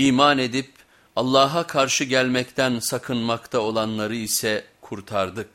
İman edip Allah'a karşı gelmekten sakınmakta olanları ise kurtardık.